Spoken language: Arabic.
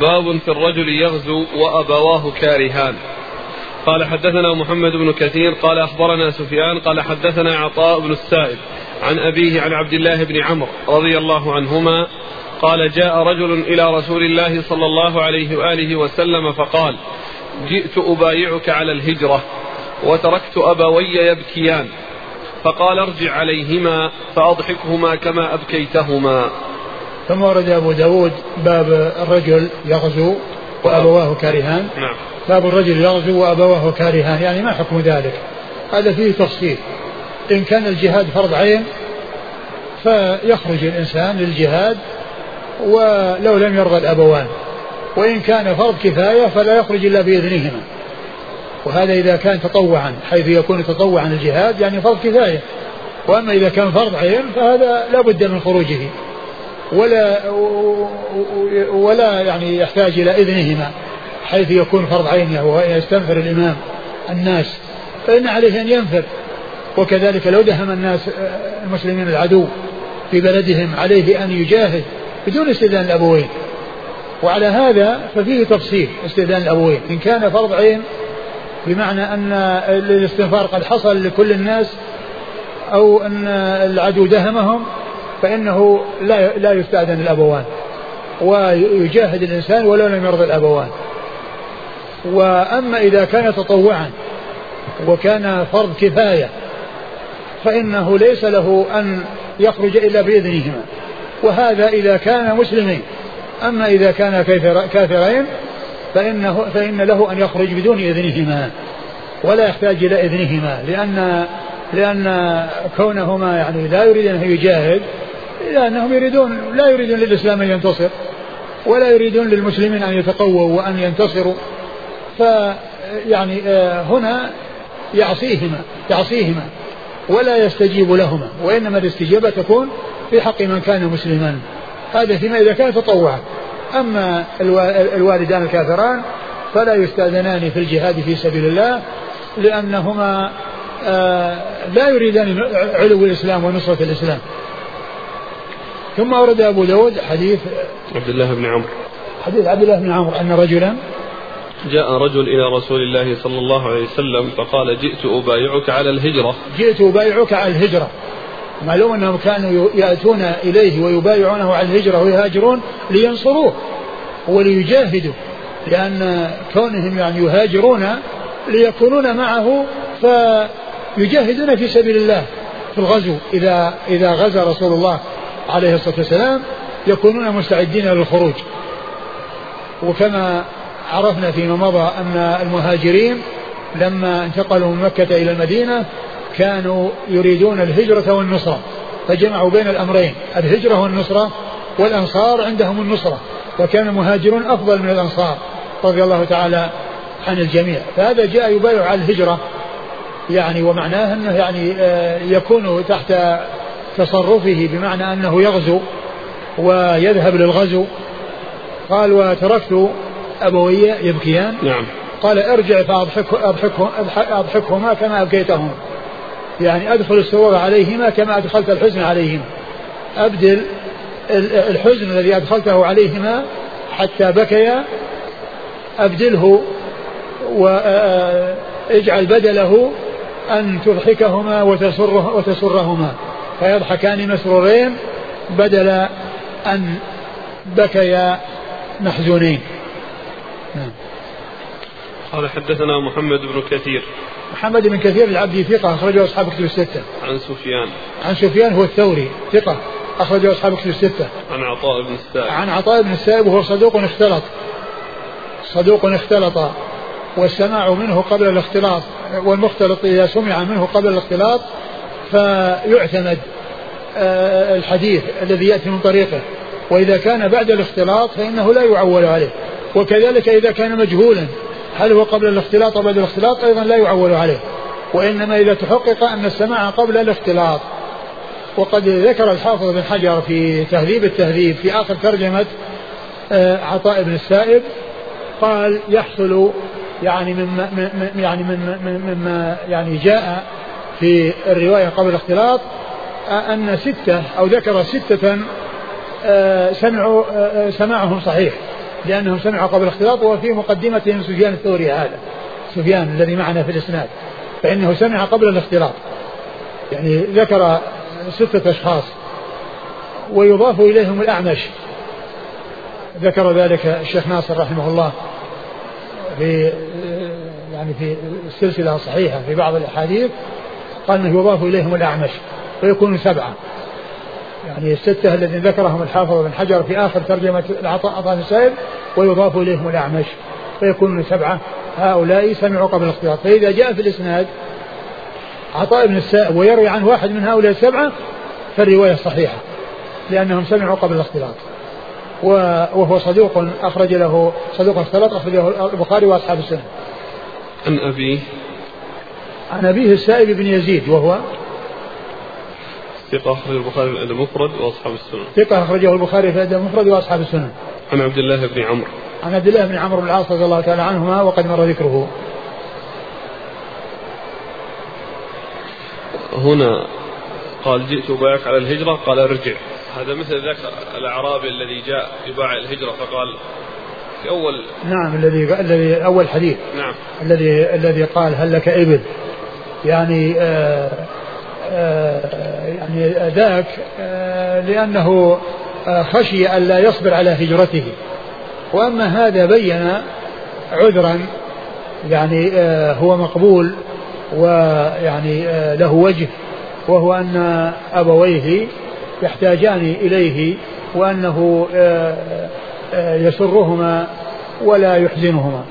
باب في الرجل يغزو وأبواه كارهان. قال حدثنا محمد بن كثير قال أخبرنا سفيان قال حدثنا عطاء بن السائب عن أبيه عن عبد الله بن عمرو رضي الله عنهما قال جاء رجل إلى رسول الله صلى الله عليه وآله وسلم فقال جئت أبايعك على الهجرة وتركت أبوي يبكيان فقال ارجع عليهما فأضحكهما كما أبكيتهما. ثم ورد أبو داود باب الرجل يغزو وأبواه كارهان. نعم. باب الرجل يغزو وأبواه كارهان يعني ما حكم ذلك؟ هذا فيه تفصيل. إن كان الجهاد فرض عين فيخرج الإنسان للجهاد ولو لم يرضى الأبوان وإن كان فرض كفاية فلا يخرج إلا بإذنهما. وهذا إذا كان تطوعا حيث يكون تطوعا الجهاد يعني فرض كفاية. وأما إذا كان فرض عين فهذا لا بد من خروجه. ولا ولا يعني يحتاج إلى إذنهما حيث يكون فرض عين له يستنفر الإمام الناس فإن عليه أن ينفر. وكذلك لو دهم الناس المسلمين العدو في بلدهم عليه أن يجاهد بدون استئذان الأبوين. وعلى هذا ففيه تفصيل استئذان الأبوين. إن كان فرض عين بمعنى أن الاستنفار قد حصل لكل الناس أو أن العدو دهمهم فإنه لا لا يستأذن الأبوان ويجاهد الإنسان ولو لم يرضى الأبوان. وأما إذا كان تطوعا وكان فرض كفاية فإنه ليس له أن يخرج إلا بإذنهما. وهذا إذا كان مسلمين أما إذا كان كافرين فإنه فإن له أن يخرج بدون إذنهما ولا يحتاج إلى إذنهما لأن لأن كونهما يعني لا يريد أن يجاهد لأنهم يريدون لا يريدون للإسلام أن ينتصر ولا يريدون للمسلمين أن يتقووا وأن ينتصروا. فيعني آه، هنا يعصيهما يعصيهما ولا يستجيب لهما وإنما الاستجابة تكون في حق من كان مسلما. هذا فيما إذا كان تطوعا. أما الوالدان الكافران فلا يستأذنان في الجهاد في سبيل الله لأنهما آه، لا يريدان علو الإسلام ونصرة الإسلام. ثم ورد أبو داود حديث عبد الله بن عمرو. حديث عبد الله بن عمرو أن رجلا جاء رجل إلى رسول الله صلى الله عليه وسلم فقال جئت أبايعك على الهجرة. جئت أبايعك على الهجرة. معلوم أنهم كانوا يأتون إليه ويبايعونه على الهجرة ويهاجرون لينصروه وليجاهدوا لأن كونهم يعني يهاجرون ليكونون معه فيجاهدون في سبيل الله في الغزو إذا إذا غزا رسول الله. عليه الصلاة والسلام يكونون مستعدين للخروج. وكما عرفنا فيما مضى أن المهاجرين لما انتقلوا من مكة إلى المدينة كانوا يريدون الهجرة والنصرة فجمعوا بين الأمرين الهجرة والنصرة والأنصار عندهم النصرة وكان المهاجرون أفضل من الأنصار رضي الله تعالى عن الجميع. فهذا جاء يبايع على الهجرة يعني ومعناه أنه يعني آه، يكون تحت تصرفه بمعنى أنه يغزو ويذهب للغزو. قال وتركت أبوي يبكيان. نعم. قال ارجع فأضحك أضحكهم أضحكهما كما أبكيتهم. يعني أدخل السرور عليهما كما أدخلت الحزن عليهم. أبدل الحزن الذي أدخلته عليهما حتى بكيا أبدله واجعل بدله أن تضحكهما وتسره وتسرهما. فيضحكان مسرورين بدل أن بكيا محزونين نعم. قال حدثنا محمد بن كثير محمد بن كثير العبدي ثقة أخرجه أصحاب كتب الستة. عن سفيان. عن سفيان هو الثوري ثقة أخرجه أصحاب كتب الستة. عن عطاء بن السائب. عن عطاء بن السائب وهو صدوق اختلط. صدوق اختلط والسماع منه قبل الاختلاط والمختلط إذا سمع منه قبل الاختلاط فيعتمد الحديث الذي يأتي من طريقه. وإذا كان بعد الاختلاط فإنه لا يعول عليه. وكذلك إذا كان مجهولا هل هو قبل الاختلاط أو بعد الاختلاط؟ أيضا لا يعول عليه. وإنما إذا تحقق أن السماع قبل الاختلاط. وقد ذكر الحافظ بن حجر في تهذيب التهذيب في آخر ترجمة آه، عطاء بن السائب قال يحصل يعني مما يعني مما يعني جاء في الرواية قبل الاختلاط أن ستة أو ذكر ستة آه، سمعوا آه، سماعهم صحيح لأنهم سمعوا قبل الاختلاط وفي مقدمتهم سفيان الثوري هذا سفيان الذي معنا في الإسناد فإنه سمع قبل الاختلاط يعني ذكر ستة أشخاص ويضاف إليهم الأعمش. ذكر ذلك الشيخ ناصر رحمه الله في يعني في السلسلة الصحيحة في بعض الأحاديث قال أنه يضاف إليهم الأعمش. فيكون سبعة. يعني الستة الذين ذكرهم الحافظ بن حجر في آخر ترجمة العطاء عطاء السائب ويضاف إليهم الأعمش. فيكون سبعة. هؤلاء سمعوا قبل الاختلاط فإذا جاء في الإسناد عطاء بن السائب ويروي عن واحد من هؤلاء السبعة فالرواية صحيحة لأنهم سمعوا قبل الاختلاط وهو صدوق أخرج له صدوق اختلط أخرجه البخاري وأصحاب السنة. عن أبيه؟ عن أبيه السائب بن يزيد وهو ثقة أخرج البخاري في المفرد وأصحاب السنن ثقة أخرجه البخاري في المفرد وأصحاب السنن عن عبد الله بن عمرو. عن عبد الله بن عمرو بن العاص رضي الله تعالى عنهما وقد مر ذكره. هنا قال جئت أبايعك على الهجرة؟ قال ارجع. هذا مثل ذاك الأعرابي الذي جاء يباع الهجرة فقال في أول نعم الذي الذي أول حديث. نعم. الذي الذي قال هل لك إبل؟ يعني آآ آه، آآ آه، يعني ذاك آه، لأنه خشي أن لا يصبر على هجرته. وأما هذا بين عذرا يعني هو مقبول ويعني له وجه وهو أن أبويه يحتاجان إليه وأنه يسرهما ولا يحزنهما.